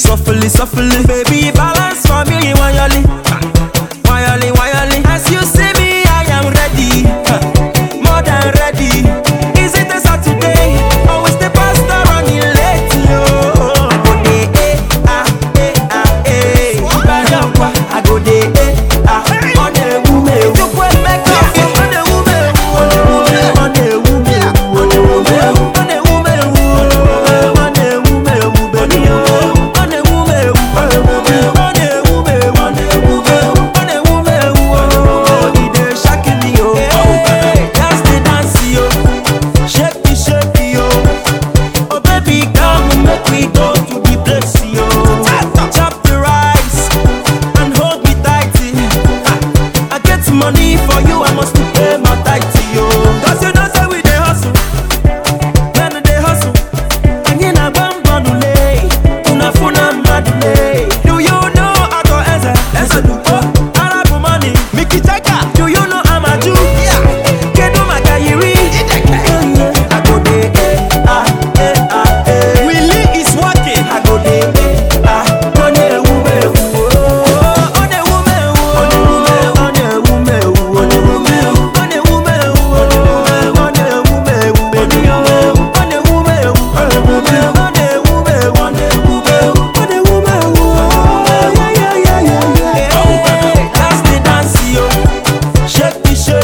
Softly, softly. Baby, balance for me, you want your lip. must to pay.